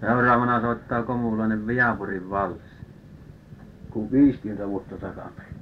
seuraavana soittaa Komulainen Viapurin valssi? Kun viisikymmentä vuotta takaperin.